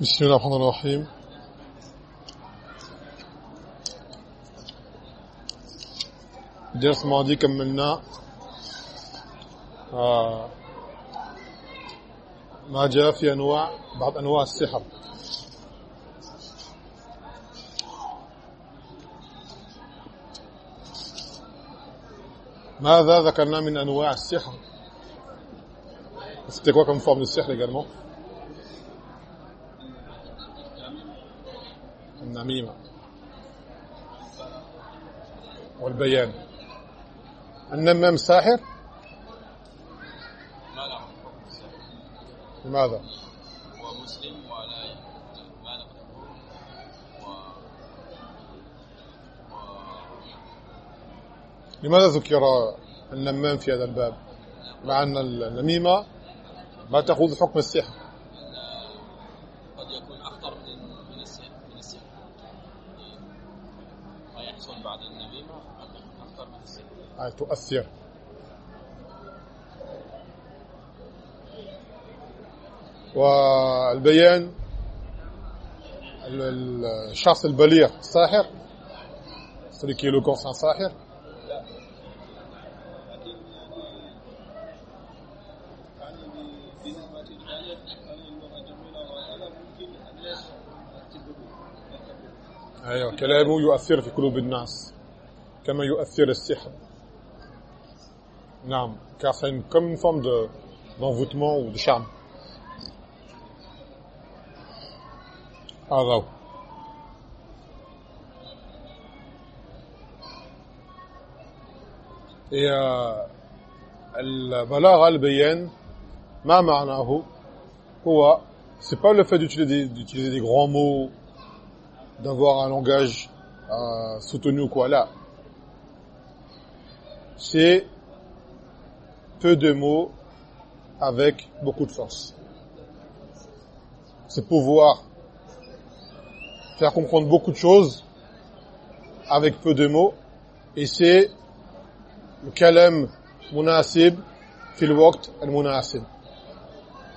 بسم الله الرحمن الرحيم. الدرس الماضي كملنا. آه ما جاء في أنواع بعض أنواع السحر. ماذا ذكرنا من أنواع السحر؟ C'était quoi comme forme de النميمة والبيان. النمام ساحر ما له لماذا؟ هو مسلم ولا ما له و... و... لماذا ذكر النمام في هذا الباب؟ مع أن النميمة ما تأخذ حكم السحر قد يكون أخطر من من السحر من السحر ما يحصل بعد النميمة قد يكون أخطر من السحر أي تؤثر. والبيان ال- ال- الشخص البليغ ساحر. celui qui est éloquent c'est أيوه كلامه يؤثر في قلوب الناس كما يؤثر السحر. نعم car c'est une, comme une forme de d'envoûtement ou de charme هذا هو et euh, البلاغه البيان ما معناه هو c'est pas le fait d'utiliser des, d'utiliser des grands mots d'avoir un langage euh, soutenu ou quoi là c'est peu de mots avec beaucoup de force. C'est pouvoir. Faire comprendre beaucoup de choses avec peu de mots. Et c'est le kalam munasib fil waqt al munasib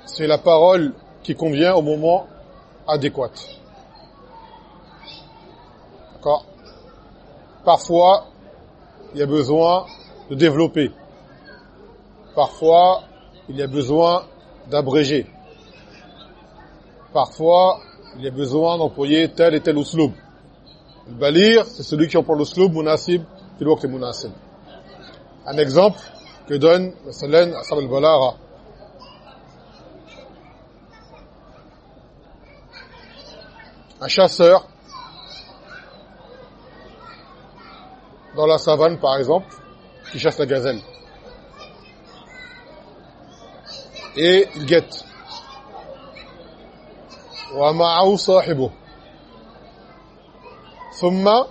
c'est la parole qui convient au moment adéquat. D'accord? Parfois il y a besoin de développer Parfois, il y a besoin d'abréger. Parfois, il y a besoin d'employer tel et tel usloub. Le balir, c'est celui qui emploie l'usloub, munasib, fil waqt munasib. Un exemple que donne Salen Asab al-Balara. Un chasseur dans la savane, par exemple, qui chasse la gazelle. إيه؟ الجت ومعه صاحبه. ثم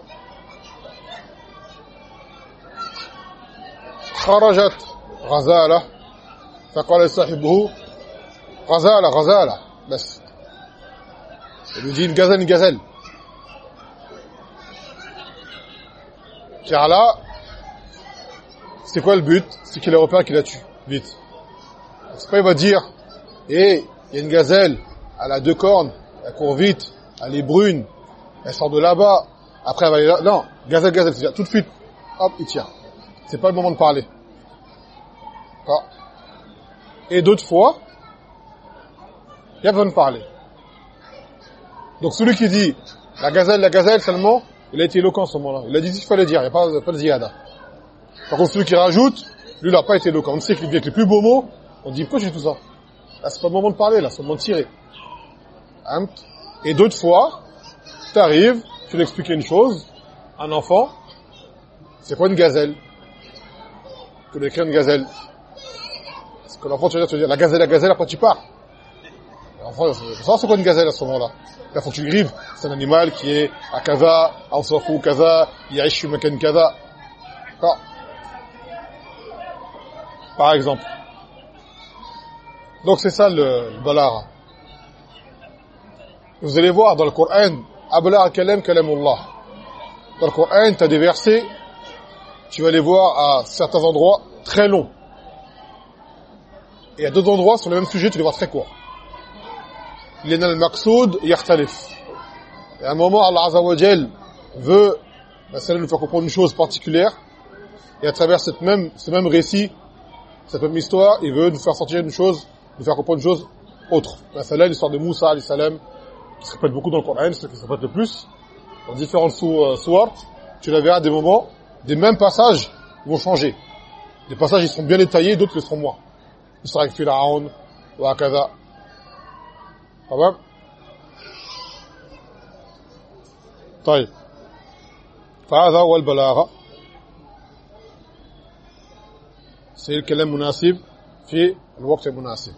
خرجت غزالة. فقال صاحبه غزالة غزالة بس. بيجين جزل جزل. car là c'est quoi le but c'est qu'il les repère qu'il a tué. vite. C'est pas il va dire et il y a une gazelle elle a deux cornes elle court vite elle est brune elle sort de là-bas après elle va aller là. Non gazelle gazelle c'est tout de suite. Hop il tient. C'est pas le moment de parler. D'accord. Et d'autres fois il y a besoin de parler. Donc celui qui dit la gazelle la gazelle seulement il a été éloquent à ce moment-là. Il a dit ce qu'il fallait dire il n'y a pas, de ziyada. Par contre celui qui rajoute lui il n'a pas été éloquent. On sait qu'il vient avec les plus beaux mots on dit, pourquoi j'ai tout ça Là, c'est pas le moment de parler, là, c'est le moment de tirer. Hein? Et d'autres fois, tu arrives, tu lui expliques une chose, un enfant, c'est quoi une gazelle? Que l'écrire une gazelle Parce que l'enfant, tu vas te dire, la gazelle, la gazelle, après tu pars. L'enfant, il savoir c'est quoi une gazelle à ce moment-là. Là, faut que tu le grives. C'est un animal qui est à kaza, à ou kaza, yaishu makan kaza. Par exemple. Donc c'est ça le, le balara. Vous allez voir dans le Coran, Abla kalam kalamullah. Dans le Coran, tu as des versets, tu vas les voir à certains endroits très longs. Et à d'autres endroits, sur le même sujet, tu les vois très courts. Lena al-maqsoud yahtalif. Et à un moment, Allah Azza wa veut nous faire comprendre une chose particulière. Et à travers cette même, ce même récit, cette même histoire, il veut nous faire sortir une chose nous faire comprendre une chose autre la l'histoire de Moussa alayhi salam qui se répète beaucoup dans le Coran c'est ce qui se répète le plus dans différentes sourates tu la verras à des moments des mêmes passages vont changer des passages ils sont bien détaillés d'autres le seront moins l'histoire avec Pharaon ou Akada تمام طيب فهذا هو البلاغه c'est الكلام مناسب في الوقت المناسب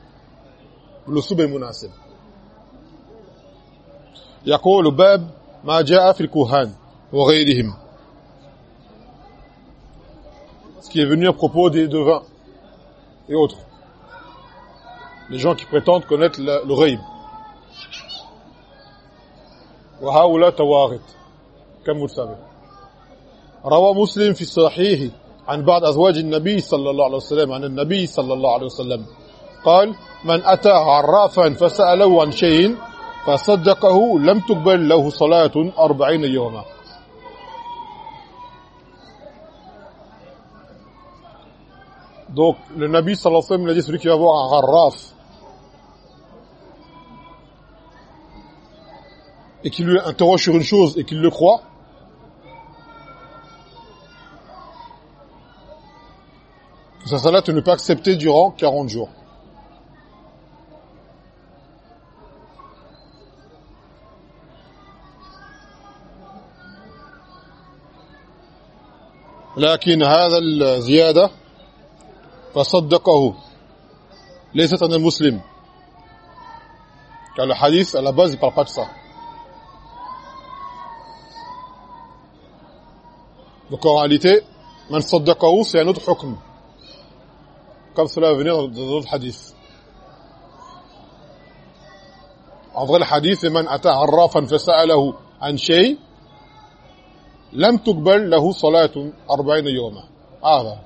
بالاسلوب المناسب يقول باب ما جاء في الكهان وغيرهم. Ce qui est venu à propos des devins et autres. Les gens qui prétendent connaître le, le ghaib وهؤلاء توارث كم vous روى مسلم في الصحيح عن بعض أزواج النبي صلى الله عليه وسلم عن النبي صلى الله عليه وسلم قال من أتى عرافا فسأله عن شيء فصدقه لم تقبل له صلاة أربعين يوما Donc, le Nabi sallallahu alayhi wa sallam a dit, celui qui va voir un harraf, et qui lui interroge sur une chose et qu'il le croit, sa salat ne pas accepter durant 40 jours. لكن هذا الزيادة فصدقه ليس أنا مسلم قال الحديث على بعضه قال قد صح بكوراليتي من صدقه في حكم كما سلا في نظر الحديث افضل الحديث من اتى عرافا فساله عن شيء tuqbal lahu salatun arba'ina yawma. Ah, bah.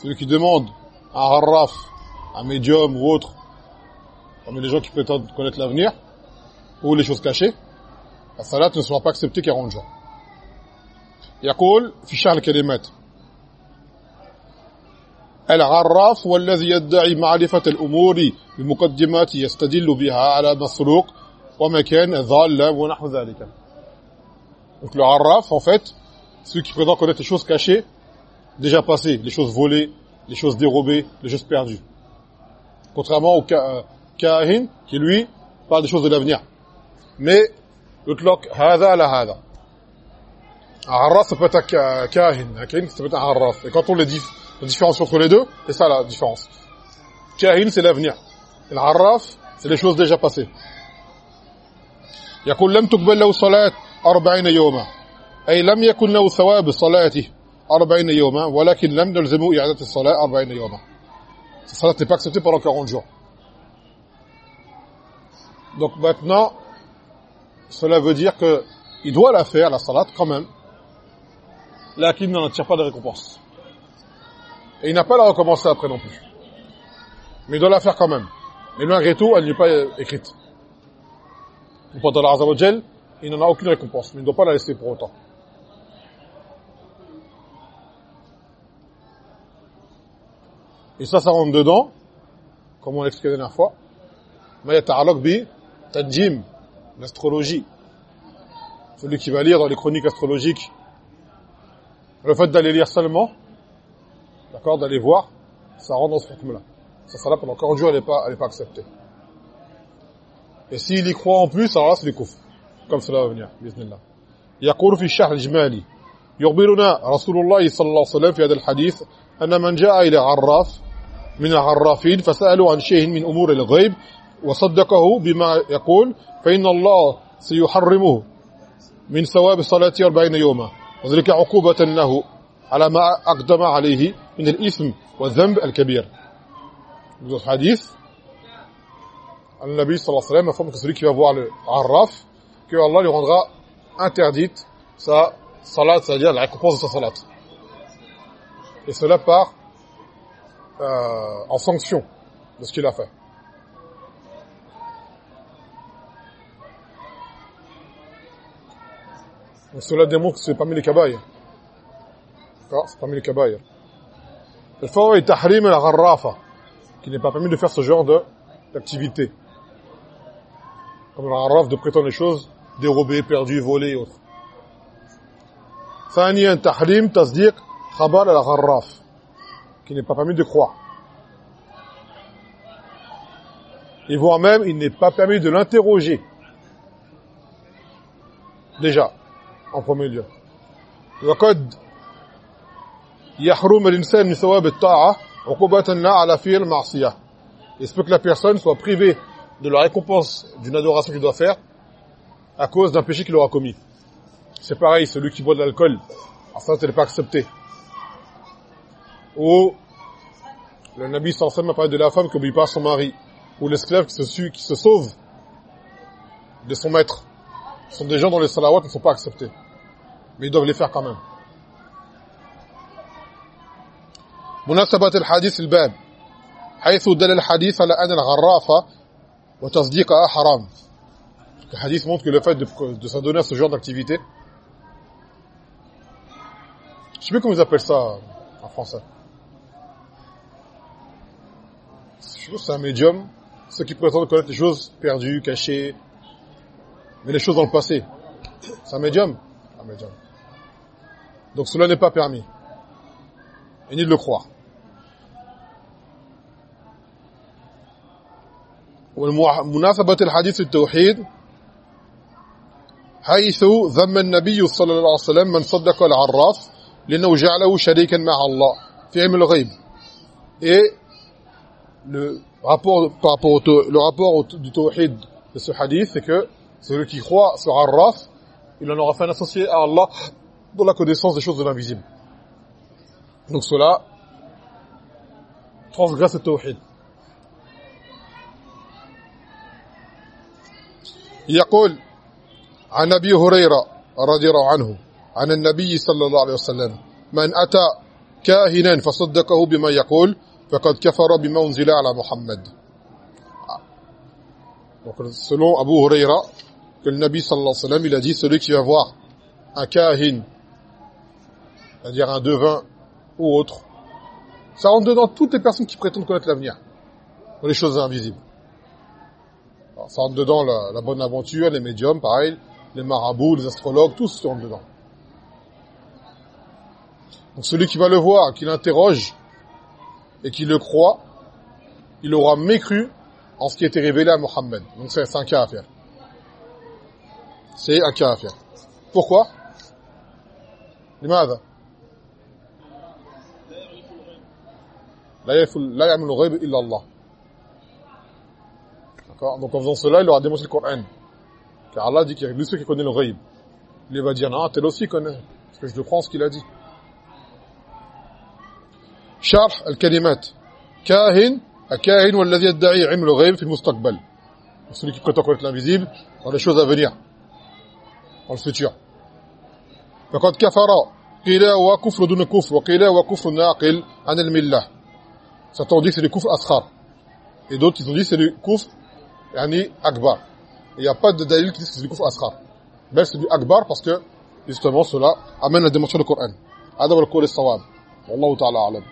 Celui qui demande un harraf, un médium ou autre, comme les gens qui prétendent connaître l'avenir, ou les choses cachées, la salat ne sera pas acceptée 40 jours. يقول في شرح الكلمات العراف هو الذي يدعي معرفة الأمور بمقدمات يستدل بها على مسروق ومكان ضال ونحو ذلك Donc le arraf, en fait, celui qui prétend connaître les choses cachées, déjà passées, les choses volées, les choses dérobées, les choses perdues. Contrairement au kahin, qui lui, parle des choses de l'avenir. Mais, يطلق هذا على هذا arraf ça peut être un kahin un kahin ça peut être un arraf et quand on les dit la différence entre les deux c'est ça la différence. Kahin c'est l'avenir. Et l'arraf c'est les choses déjà passées. 40 يوما أي لم يكن له ثواب صلاته 40 يوما ولكن لم نلزمه إعادة الصلاة 40 يوما n'est pas acceptée pendant 40 jours. Donc maintenant, cela veut dire que il doit la faire, la salat, quand même. Là, qu'il n'en tire pas de récompense. Et il n'a pas la recommencer après non plus. Mais il doit la faire quand même. Mais malgré tout, elle n'est pas écrite. Pourtant, Allah Azza il n'en a aucune récompense, mais il ne doit pas la laisser pour autant. Et ça, ça rentre dedans, comme on l'a expliqué la dernière fois, tajim, l'astrologie. Celui qui va lire dans les chroniques astrologiques le fait d'aller lire seulement, d'accord, d'aller voir, ça rentre dans ce rythme-là. Ça sera là pendant 40 jours, elle n'est pas, pas acceptée. Et s'il y croit en plus, alors là, c'est du kouf. Comme cela va venir, bismillah. يقول في الشرح الإجمالي يخبرنا رسول الله صلى الله عليه وسلم في هذا الحديث أن من جاء إلى عراف من العرافين فسألوا عن شيء من أمور الغيب وصدقه بما يقول فإن الله سيحرمه من ثواب صلاة أربعين يوما. وذلك عقوبة له على ما أقدم عليه من الإثم والذنب الكبير. Dans ce hadith, le Nabi sallallahu alayhi wa sallam informe que celui qui va que Allah lui rendra interdite sa salat, c'est-à-dire la récompense de sa salat. Et cela part euh, en sanction de ce qu'il a fait. Cela démontre que c'est parmi les kabayes. D'accord C'est parmi les kabayes. Le fawa est tahrim la gharrafa, qui n'est pas permis de faire ce genre d'activité. Comme la gharraf de prétendre les choses dérobées, perdues, volées et autres. ثانيا تحريم تصديق خبر الغراف qui n'est pas permis de croire. Et voire même, il n'est pas permis de l'interroger. Déjà, en premier lieu. وقد يحرم الإنسان من ثواب الطاعة عقوبة على فعل المعصية. Il se peut que la personne soit privée de la récompense d'une adoration qu'il doit faire à cause d'un péché qu'il aura commis. C'est pareil, celui qui boit de l'alcool, enfin, ça n'est pas accepté. Ou le Nabi sallallahu a parlé de la femme qui n'obéit pas à son mari, ou l'esclave qui se, qui se sauve de son maître. Ce sont des gens dont les salawats ne sont pas acceptés. Mais ils doivent les faire quand même. مناسبة الحديث الباب حيث دل الحديث على أن الغرافة وتصديقها حرام. Le hadith montre que le fait de, de s'adonner à ce genre d'activité, je sais plus comment ils appellent ça en français. Je pense c'est un médium, ceux qui prétendent connaître les choses perdues, cachées, mais les choses dans le passé. C'est un médium Un médium. Donc cela n'est pas permis. Et ni de le croire. ومناسبة الحديث التوحيد حيث ذم النبي صلى الله عليه وسلم من صدق العراف لأنه جعله شريكا مع الله في علم الغيب et le rapport par rapport au, le rapport du tawhid de ce hadith c'est que celui qui croit sur Arraf il en aura fait un associé à Allah dans la connaissance des choses de l'invisible donc cela transgresse le tawhid يقول عن ابي هريره رضي الله عنه عن النبي صلى الله عليه وسلم من اتى كاهنا فصدقه بما يقول فقد كفر بما انزل على محمد Donc, selon Abu Huraira, que le Nabi sallallahu alayhi wa sallam, il a dit, celui qui va voir un kahin, c'est-à-dire un devin ou autre, ça rentre dedans toutes les personnes qui prétendent connaître l'avenir, dans les choses invisibles. Alors, ça rentre dedans la, la bonne aventure, les médiums, pareil, les marabouts, les astrologues, tous se rentrent dedans. Donc celui qui va le voir, qui l'interroge et qui le croit, il aura mécru en ce qui était révélé à Mohammed. Donc c'est un cas à faire. C'est un cas à faire. Pourquoi لماذا لا يعلم الغيب إلا الله D'accord Donc en faisant cela, il aura démontré le Coran. Car Allah dit qu'il y a lui ceux qui connaît le ghaib. Il va dire, non, tel aussi connaît. Parce que je le en ce qu'il a dit. شرح الكلمات كاهن الكاهن والذي يدعي علم الغيب في المستقبل celui qui prétend connaître l'invisible dans les choses à venir dans le futur فقد كفر قيل هو كفر دون كفر وقيل هو كفر ناقل عن المله certains ont dit que c'est le kufr asghar et d'autres ils ont dit c'est le kufr yani akbar il n'y a pas de dalil qui dit que c'est du kufr asghar. Mais c'est du akbar parce que justement cela amène la démonstration du Coran. هذا هو القول الصواب والله تعالى اعلم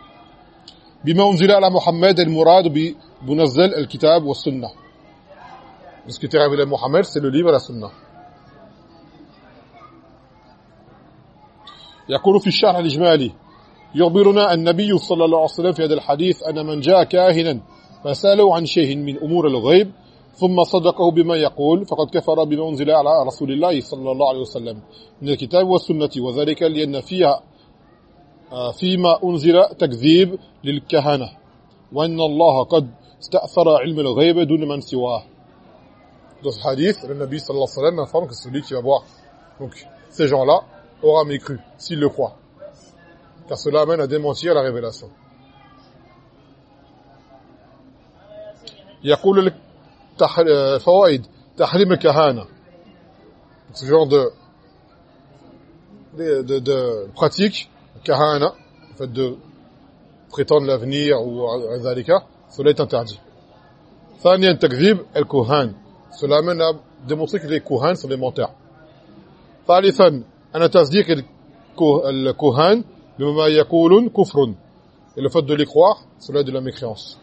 بما انزل على محمد المراد بمنزل الكتاب والسنة ce qui était révélé à Mohammed c'est le livre et la sunna يقول في الشرح الإجمالي يخبرنا النبي صلى الله عليه وسلم في هذا الحديث أن من جاء كاهنا فسأله عن شيء من أمور الغيب ثم صدقه بما يقول فقد كفر بما أنزل على رسول الله صلى الله عليه وسلم من الكتاب والسنة وذلك لأن فيها فيما أنزل تكذيب للكهنة وأن الله قد استأثر علم الغيب دون من سواه Dans ce hadith, le Nabi sallallahu alayhi wa sallam informe que celui qui va voir donc, ces gens-là aura mécru, s'il le croit. Car cela amène à démentir la révélation. يقول فوائد تحريم الكهانة ce genre de de, de, de pratique kahana en fait de prétendre l'avenir ou ذلك cela est interdit ثانيا تكذيب الكهان cela amène à démontrer que les kuhan sont des menteurs ثالثا أن تصديق الكه- الكهان بما يقولون كفر et le fait de les croire cela est de la mécréance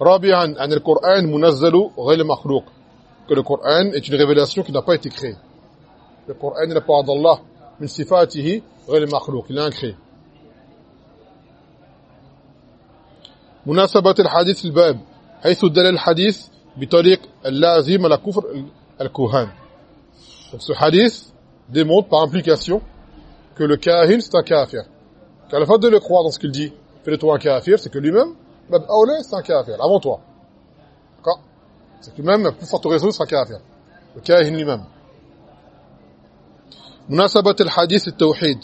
رابعا أن القرآن منزل غير مخلوق que le Coran est une révélation qui n'a pas été créée le Coran est la parole d'Allah من صفاته غير مخلوق il est incréé مناسبة الحديث الباب حيث دل الحديث بطريق اللازم على كفر الكهان Donc ce hadith démontre par implication que le kahin c'est un kafir. Car le fait de le croire dans ce qu'il dit, fait de toi un kafir, c'est que lui-même, Bab Aoulé, c'est un kafir, avant toi. D'accord C'est que lui-même, à plus forte raison, c'est un kafir. Le kahin lui-même. مناسبة الحديث التوحيد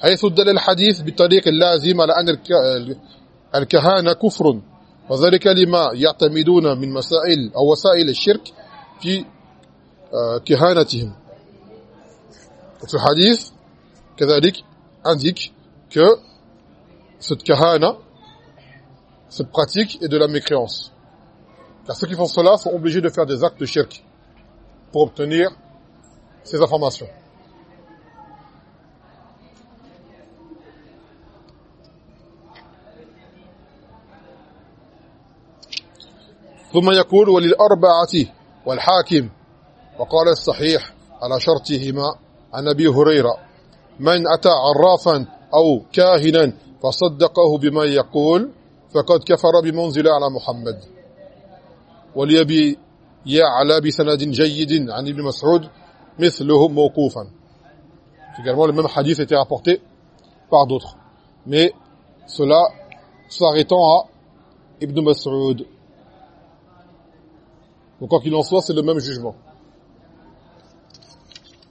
حيث دل الحديث بطريق اللازم على أن الك- الكهانة كفر وذلك لما يعتمدون من مسائل أو وسائل الشرك في آه، كهانتهم Ce hadith, كذلك, indique que cette kahana, cette pratique est de la mécréance. Car ceux qui font cela sont obligés de faire des actes de shirk pour obtenir ces informations. ثم يقول وللأربعة والحاكم وقال الصحيح على شرطهما عن أبي هريرة من أتى عرافا أو كاهنا فصدقه بما يقول فقد كفر بمنزل على محمد وليبي يعلى بسند جيد عن ابن مسعود مثله موقوفا Également, le même hadith était rapporté par d'autres. Mais cela s'arrêtant à Ibn Mas'ud. Donc, quoi qu'il en soit, c'est le même jugement.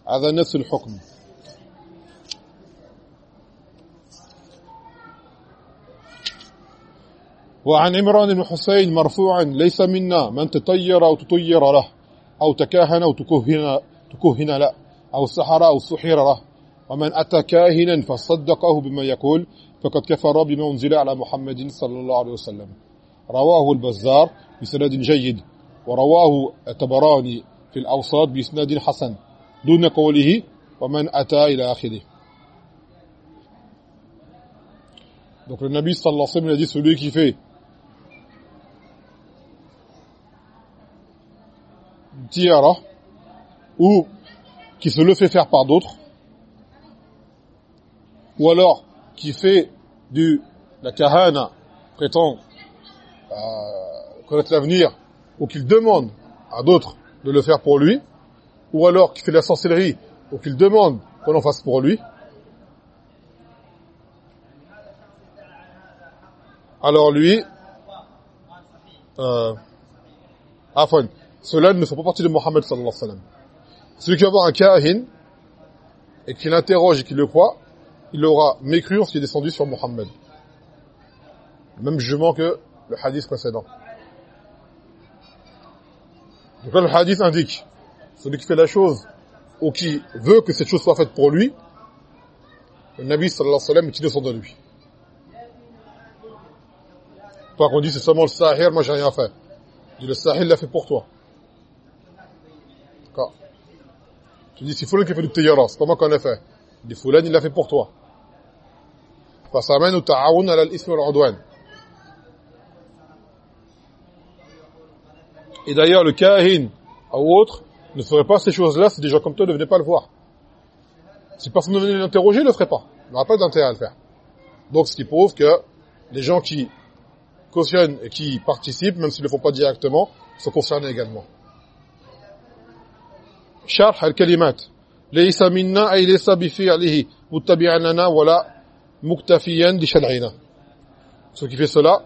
هذا نفس الحكم وعن عمران بن حسين مرفوعا ليس منا من تطير أو تطير له أو تكاهن أو تكهن, تكهن له أو سحر أو سحر له ومن أتى كاهنا فصدقه بما يقول فقد كفر بما أنزل على محمد صلى الله عليه وسلم. رواه البزار بسند جيد ورواه التبراني في الأوساط بإسناد حسن دون قوله ومن أتى إلى آخره. Donc le Nabi sallallahu alayhi wa sallam a dit celui qui fait tiara ou qui se le fait faire par d'autres ou alors qui fait du la kahana prétend euh, connaître l'avenir ou qu'il demande à d'autres de le faire pour lui ou alors qui fait de la sorcellerie ou qu'il demande qu'on en fasse pour lui. Alors lui euh, afwan, cela ne fait pas partie de Mohammed sallallahu alayhi wa sallam celui qui va voir un kahin et qui l'interroge et qui le croit il aura mécru en ce qui est descendu sur Mohammed même jugement que le hadith précédent donc là le hadith indique celui qui fait la chose ou qui veut que cette chose soit faite pour lui le Nabi sallallahu alayhi wa sallam est innocent de lui pas qu'on dit c'est seulement le sahir, moi j'ai rien fait. Il le sahir l'a fait pour toi. Tu dis c'est Foulan qui fait du tiyara, c'est pas moi qui en ai fait? Il dit Foulan il l'a fait pour toi. Ça amène au ta'awoun ala l'ism wal udwan. Et d'ailleurs le kahin ou autre ne ferait pas ces choses-là si des gens comme toi ne venaient pas le voir. Si personne ne venait l'interroger, il ne le ferait pas. Il n'aurait pas d'intérêt à le faire. Donc ce qui prouve que les gens qui cautionnent et qui participent, même s'ils ne le font pas directement, sont concernés également. شرح الكلمات ليس منا أي ليس بفعله متبعا لنا ولا مكتفيا لشرعنا Ce qui fait cela,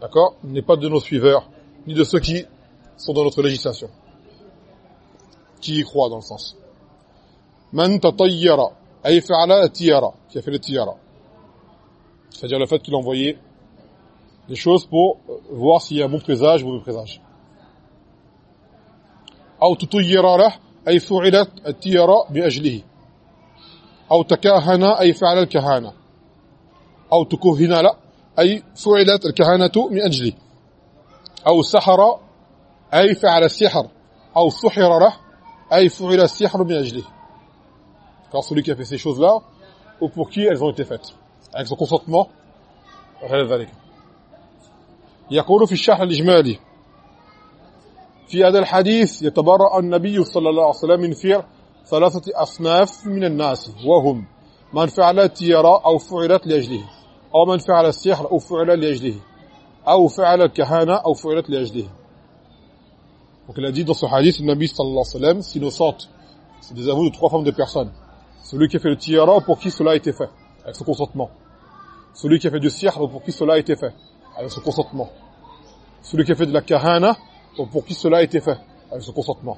d'accord, n'est pas de nos suiveurs, ni de ceux qui sont dans notre législation, qui y croient dans le sens. من تطير أي فعل التيارة, qui a fait le tiyara. C'est-à-dire le fait qu'il a envoyé des choses pour voir s'il y a un bon présage ou un mauvais présage. أو تطير له أي فعلت التيرة بأجله أو تكاهن أي فعل الكهانة أو تكهن له أي فعلت الكهانة من أجله أو سحر أي فعل السحر أو سحر له أي فعل السحر من أجله Quand celui qui a fait ces choses-là, ou pour qui elles ont été faites. Avec son consentement. يقول في الشرح الإجمالي في هذا الحديث يتبرأ النبي صلى الله عليه وسلم من فعل ثلاثة أصناف من الناس وهم من فعل التيرة أو فعلت لأجله أو من فعل السحر أو فعل لأجله أو فعل الكهانة أو فعلت لأجله Donc il a dit dans ce hadith, le Nabi sallallahu alayhi wa sallam s'innocente. C'est des aveux de trois formes de personnes. Celui qui a fait le tiara pour qui cela a été fait, avec son consentement. Celui qui a fait du sihr pour qui cela a été fait, avec son consentement. Celui qui a fait de la kahana pour qui cela a été fait, avec son consentement.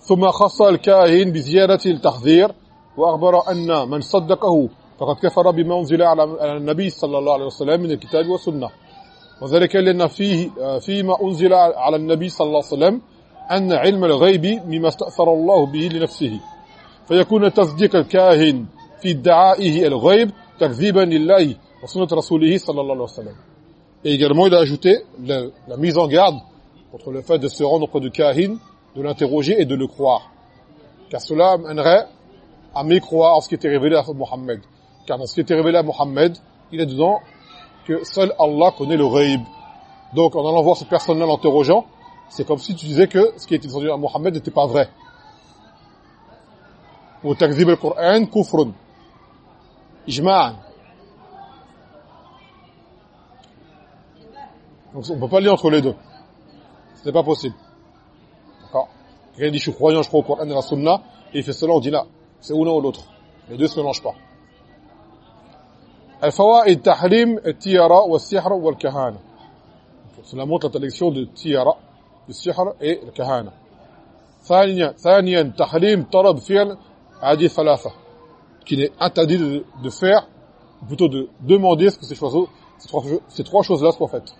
ثم خص الكاهن بزيادة التحذير وأخبر أن من صدقه فقد كفر بما أنزل على النبي صلى الله عليه وسلم من الكتاب والسنة وذلك لأن فيه فيما أنزل على النبي صلى الله عليه وسلم أن علم الغيب مما استأثر الله به لنفسه فيكون تصديق الكاهن في ادعائه الغيب تكذيبا لله وسنة رسوله صلى الله عليه وسلم. Et également, il a ajouté la, mise en garde contre le fait de se rendre auprès du kahin, de l'interroger et de le croire. Car cela mènerait à mécroire en ce qui était révélé à Mohammed. Car dans ce qui était révélé à Mohammed, il est dedans que seul Allah connaît le ghaib. Donc, en allant voir cette personne-là l'interrogeant, c'est comme si tu disais que ce qui était descendu à Mohammed n'était pas vrai. Ou takzib al-Qur'an, kufrun. Ijma'an. Donc on ne peut pas lire entre les deux. Ce n'est pas possible. D'accord Quelqu'un dit je suis croyant, je crois au Coran et à la Sunna, et il fait cela, on dit là. C'est ou l'un ou l'autre. Les deux ne se mélangent pas. الفوائد تحريم التيارة والسحر والكهانة. Cela montre l'interdiction de tiara, du sihr et le kahana. ثانيا ثانيا تحريم طلب فعل هذه ثلاثة. Qu'il est interdit de, de faire, ou plutôt de demander ce que ces, choses, ces trois, ces trois choses-là soient faites.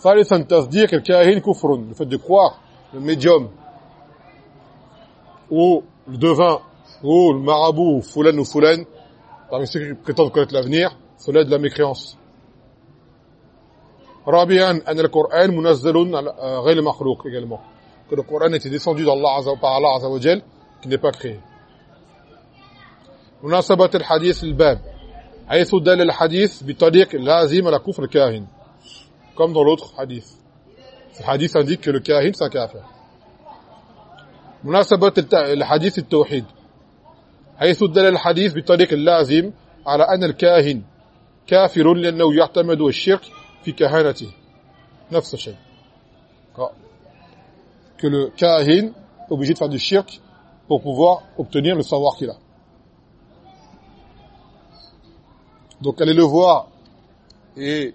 ثالثا تصديق الكاهن كفر le fait de croire le médium ou le devin ou le marabout ou fulan ou fulan parmi ceux qui prétendent connaître l'avenir cela est de la mécréance رابعا أن القرآن منزل غير مخلوق également que le Coran était descendu d'Allah par Allah Azza wa Jal qui n'est pas créé مناسبة الحديث الباب حيث دل الحديث بطريق لازم على كفر الكاهن comme dans l'autre hadith. Ce hadith indique que le kahin c'est un kafir. مناسبة الحديث التوحيد حيث دل الحديث بطريق اللازم على أن الكاهن كافر لأنه يعتمد الشرك في كهانته نفس الشيء que le kahin est obligé de faire du shirk pour pouvoir obtenir le savoir qu'il a. Donc allez le voir et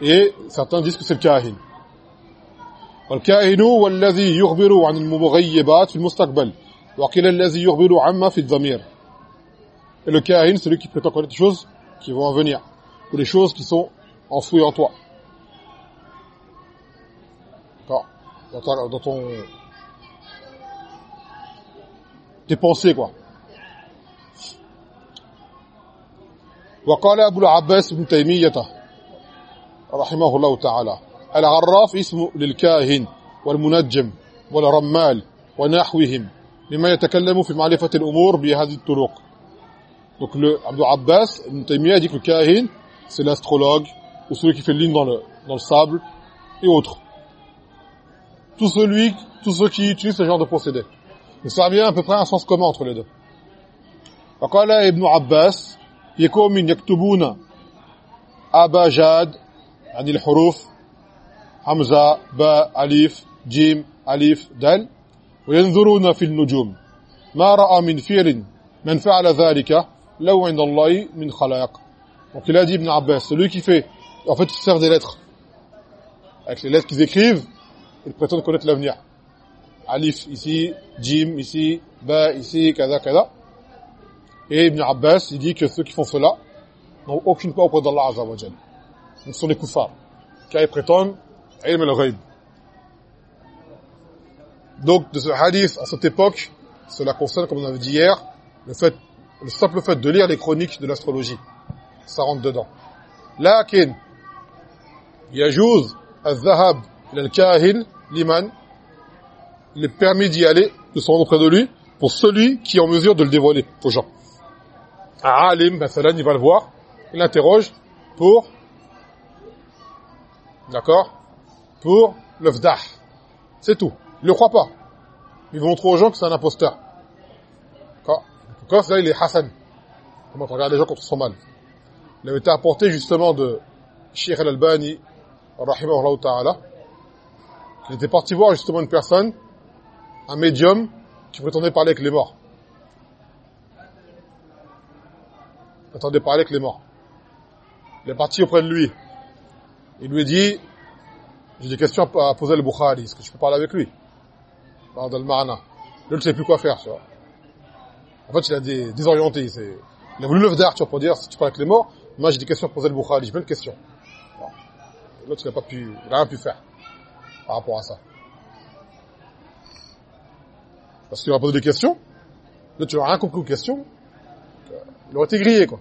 et certains disent que c'est le kahin. والكاهن هو الذي يخبر عن المغيبات في المستقبل وقيل الذي يخبر عما في الضمير et le kahin c'est celui qui prétend connaître des choses qui vont en venir ou les choses qui sont enfouies en toi dans, ta, dans ton tes pensées quoi وقال ابو العباس بن تيميه رحمه الله تعالى. العراف اسم للكاهن والمنجم والرمال ونحوهم مما يتكلم في معرفة الأمور بهذه الطرق. دونك عبد العباس ابن تيميه ديك الكاهن سي لاسترولوج أو celui qui fait ligne dans le dans le sable et autres. Tout celui tout ceux qui utilisent ce genre de procédé. Mais ça vient à peu près un sens commun entre les ابن عباس يكون يكتبون أبا جاد عن الحروف حمزة باء أليف جيم أليف دال وينظرون في النجوم ما رأى من فعل من فعل ذلك لو عند الله من خلاق donc il a dit Ibn Abbas celui qui fait en fait il sert des lettres avec les lettres qu'ils écrivent ils prétendent connaître l'avenir alif ici, jim ici, ba ici, kaza, kaza. Et Ibn Abbas, il dit que ceux qui font cela n'ont aucune peur auprès d'Allah Azza wa Jal. Donc ce sont les kuffars, car ils prétendent ilm al-ghaib. Donc de ce hadith, à cette époque, cela concerne, comme on avait dit hier, le fait, le simple fait de lire les chroniques de l'astrologie. Ça rentre dedans. لكن يجوز الذهاب إلى الكاهن liman il est permis d'y aller, de se rendre auprès de lui, pour celui qui est en mesure de le dévoiler aux gens. Un alim, ben, il va le voir, il l'interroge pour, d'accord, pour le vdah. C'est tout. Il ne croit pas. Il va montrer aux gens que c'est un imposteur. D'accord Pourquoi là, il est Hassan. Comment on regarde les gens ils sont mal. Il avait été apporté justement de Sheikh al-Albani, rahimahullah ta'ala, il était parti voir justement une personne, un médium, qui prétendait parler avec les morts. Prétendait parler avec les morts. Il est parti auprès de lui. Il lui dit, j'ai des questions à poser à Bukhari, est-ce que je peux parler avec lui? Dans le Marana. Lui, ne sait plus quoi faire, tu vois. En fait, il a des, désorienté. Il a voulu le tu vois, pour dire, si tu parles avec les morts, moi j'ai des questions à poser à Bukhari, j'ai plein de questions. L'autre, il n'a pas pu, il rien pu faire par rapport à ça. Parce qu'il va poser des questions. Là, tu n'as rien compris aux questions. Il aurait été grillé, quoi.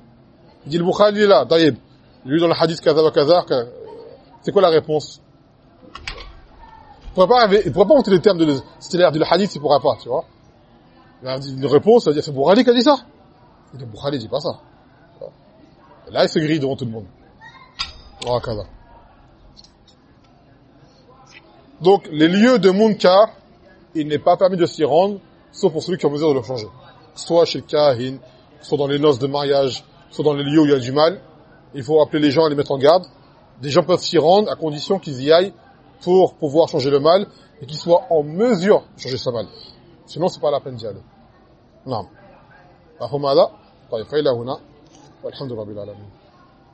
Il dit, le Bukhari est là, Taïb. Lui, dans le hadith kaza kaza, c'est quoi la réponse Il pourrait pas il pourrait pas monter les termes de, l'air du hadith, il pourrait pas, tu vois. Une réponse, ça veut dire, c'est Bukhari qui a dit ça. Il dit, Bukhari dit pas ça. Et là, il se grille devant tout le monde. Donc, les lieux de munkar, il n'est pas permis de s'y rendre, sauf pour celui qui est en mesure de le changer. Soit chez le kahin, soit dans les noces de mariage, soit dans les lieux où il y a du mal. Il faut appeler les gens et les mettre en garde. Des gens peuvent s'y rendre à condition qu'ils y aillent pour pouvoir changer le mal et qu'ils soient en mesure de changer ce mal. Sinon, c'est pas la peine d'y aller. Non.